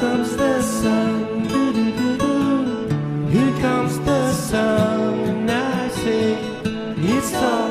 comes the sun. Here comes the sun, and I say it's all.